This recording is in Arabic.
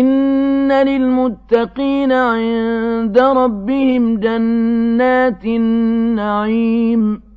إِنَّ لِلْمُتَّقِينَ عِندَ رَبِّهِمْ جَنَّاتِ النَّعِيمِ